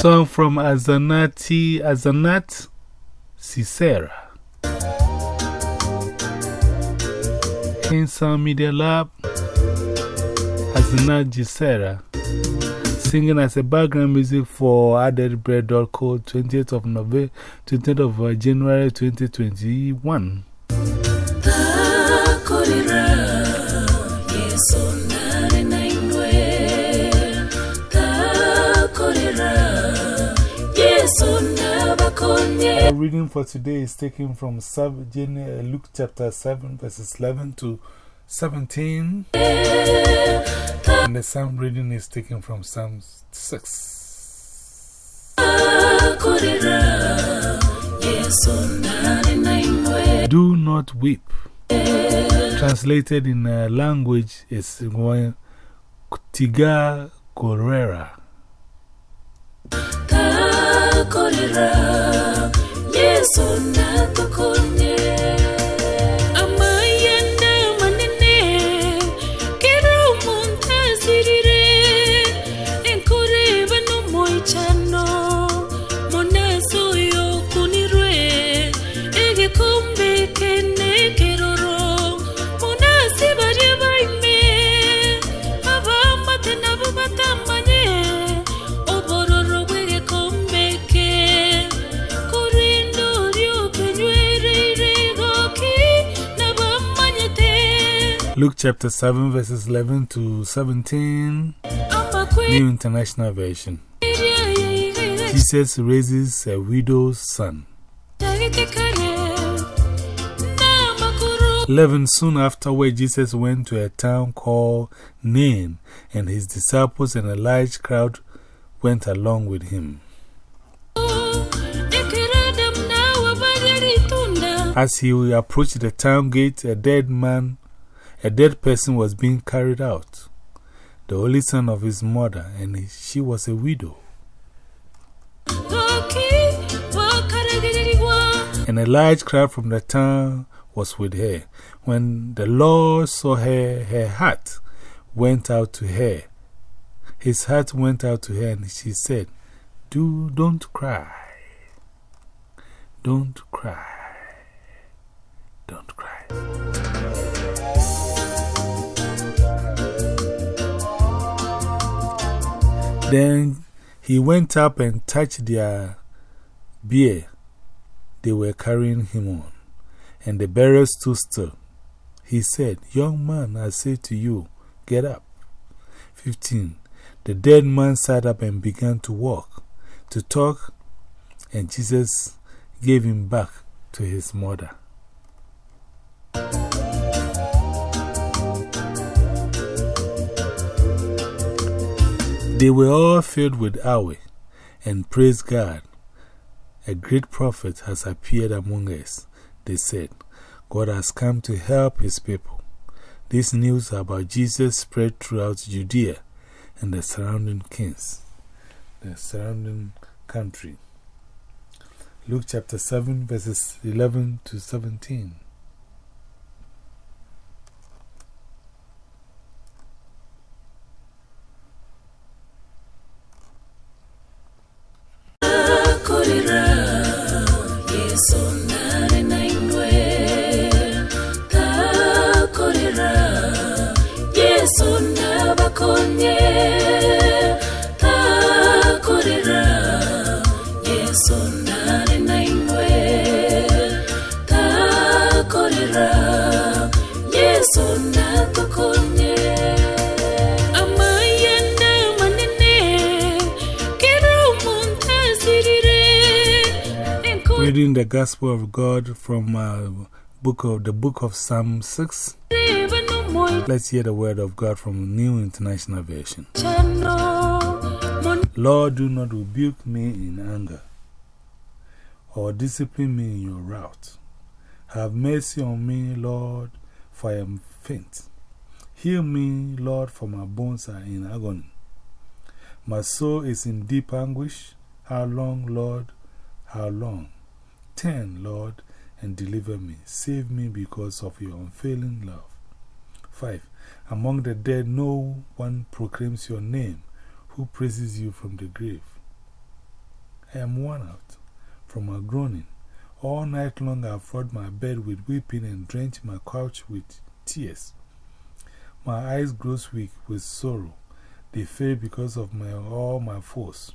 song from Azanati, Azanat Cicera. King Media Lab, Azanat Cicera. Singing as a background music for Added Bread Code 20th of November, 20th of uh, January 2021. The reading for today is taken from uh, Luke chapter 7, verses 11 to 17. And the psalm reading is taken from Psalm 6. Do not weep. Translated in a language is Tiga Corera. Yesu natukonye amayanda Luke chapter 7, verses 11 to 17, New International Version. Jesus raises a widow's son. 11 Soon afterward, Jesus went to a town called Nain, and his disciples and a large crowd went along with him. As he approached the town gate, a dead man a dead person was being carried out, the only son of his mother, and she was a widow. And a large crowd from the town was with her. When the Lord saw her, her heart went out to her. His heart went out to her, and she said, Do, Don't cry. Don't cry. Then he went up and touched their bier they were carrying him on, and the bearer stood still. He said, Young man, I say to you, get up. 15. The dead man sat up and began to walk, to talk, and Jesus gave him back to his mother. They were all filled with awe and praised God. A great prophet has appeared among us, they said. God has come to help his people. This news about Jesus spread throughout Judea and the surrounding kings, the surrounding country. Luke chapter 7, verses 11 to 17. Reading the Gospel of God from uh, book of, the book of Psalm 6. Let's hear the word of God from New International Version. Lord, do not rebuke me in anger or discipline me in your wrath. Have mercy on me, Lord, for I am faint. Heal me, Lord, for my bones are in agony. My soul is in deep anguish. How long, Lord? How long? Turn, Lord, and deliver me. Save me because of your unfailing love. 5. Among the dead, no one proclaims your name who praises you from the grave. I am worn out from my groaning. All night long I flood my bed with weeping and drenched my couch with tears. My eyes grow weak with sorrow. They fail because of my, all my force.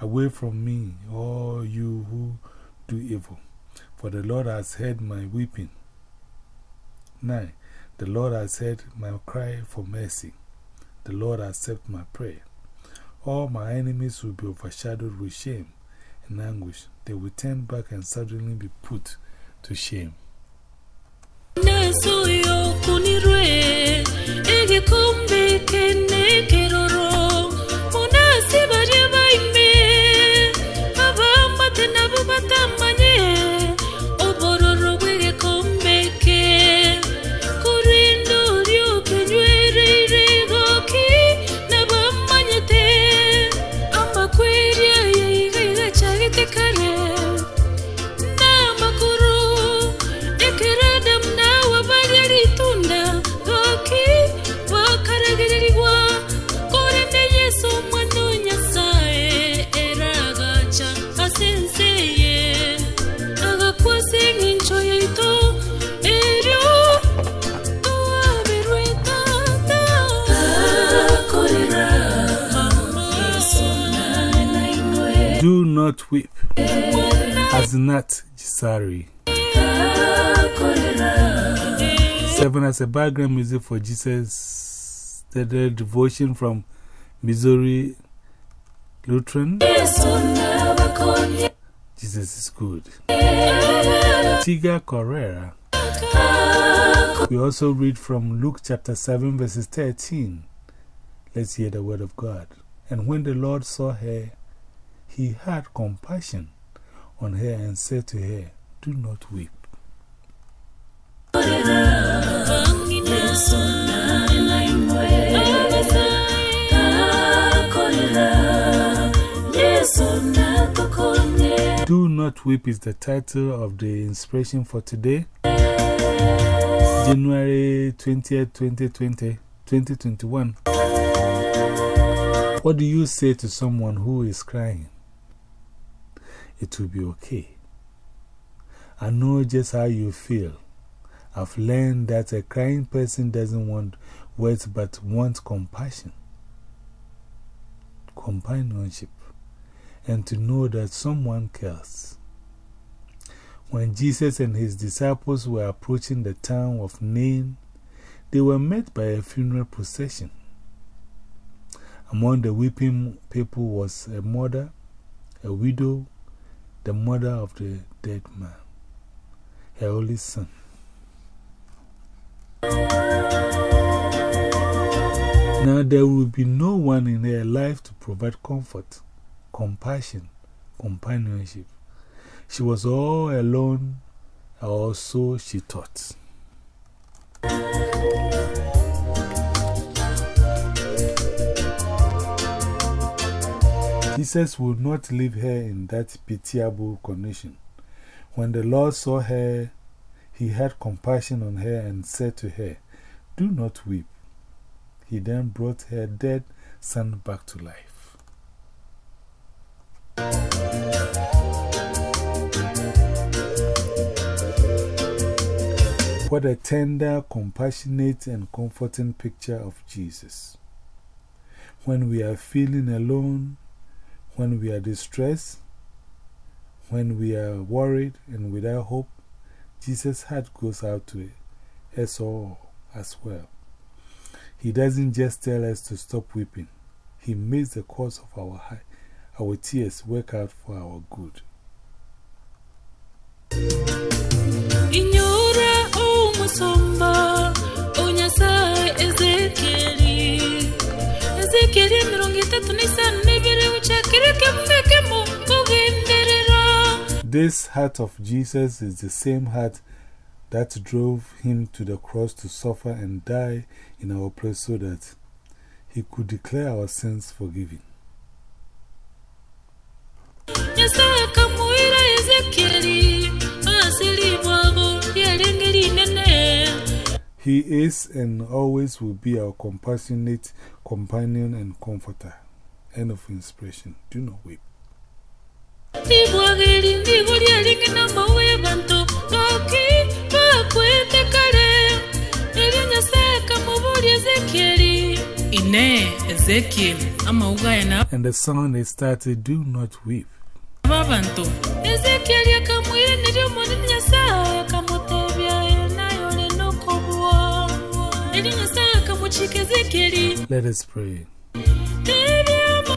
Away from me, all you who do evil, for the Lord has heard my weeping. 9. The Lord has heard my cry for mercy. The Lord accept my prayer. All my enemies will be overshadowed with shame and anguish. They will turn back and suddenly be put to shame. Not weep. As not Jisari. Seven as a background music for Jesus. The, the devotion from Missouri Lutheran. Jesus is good. Tiga Correa. We also read from Luke chapter 7, verses 13. Let's hear the word of God. And when the Lord saw her, he had compassion on her and said to her, Do not weep. Do Not Weep is the title of the inspiration for today, January 20th, 2020, 2021. What do you say to someone who is crying? It will be okay. I know just how you feel. I've learned that a crying person doesn't want words but wants compassion, companionship, and to know that someone cares. When Jesus and his disciples were approaching the town of Nain, they were met by a funeral procession. Among the weeping people was a mother, a widow, the mother of the dead man, her only son. Now there will be no one in her life to provide comfort, compassion, companionship. She was all alone, or so she thought. Jesus would not leave her in that pitiable condition. When the Lord saw her, he had compassion on her and said to her, Do not weep. He then brought her dead son back to life. What a tender, compassionate, and comforting picture of Jesus. When we are feeling alone, when we are distressed, when we are worried and without hope, Jesus' heart goes out to us all as well. He doesn't just tell us to stop weeping, He makes the cause of our, our tears work out for our good. Inyora umusomba Onyasaye Ezekieli mirongo itatu n'isano n'ibiri ucakirike mvekemo kugenderera This heart of Jesus is the same heart that drove him to the cross to suffer and die in our place so that he could declare our sins forgiven. Nyasaye kamuira Ezekieli asili bwago lyelengeli nene He is and always will be our compassionate companion and comforter. End of inspiration. Do not weep. libwageli ndigo lyelingi namauwe bantu loki bakwete kale elyo nyasaye kamubuli ezekieli ine ezekieli amauga na And the song they started, Do Not Weep. Let us pray.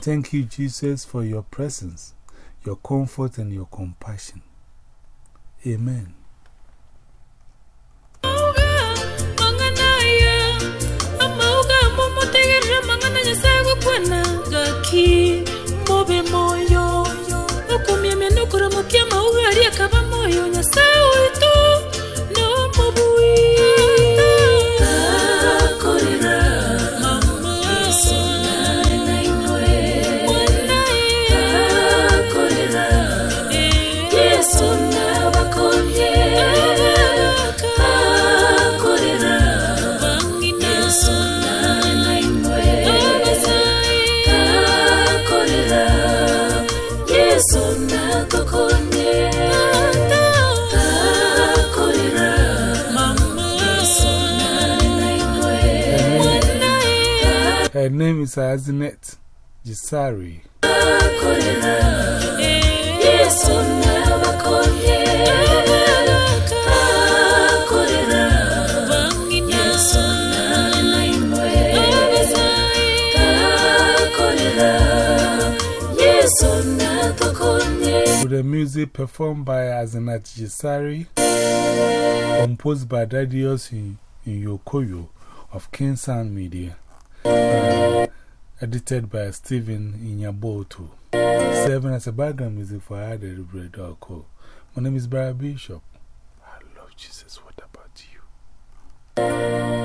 Thank you, Jesus, for your presence, your comfort, and your compassion. Amen. Her name is Azinet Jisari. With the music performed by Azinet Gisari, composed by Dadios in, in Yokoyo of King Sound Media, Edited by Stephen Inyaboto. Serving as a background music for Added Bread or Co. My name is Barry Bishop. I love Jesus. What about you?